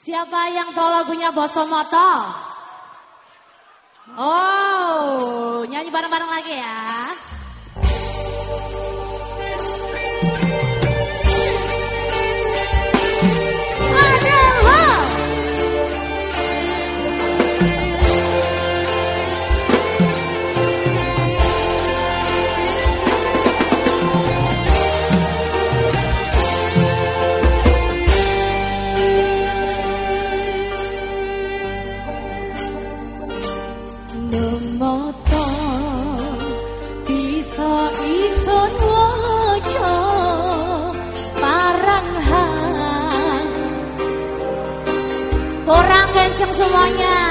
Siapa yang tahu lagunya Boso Moto? Oh, nyanyi bareng-bareng lagi ya. Orang kenceng semuanya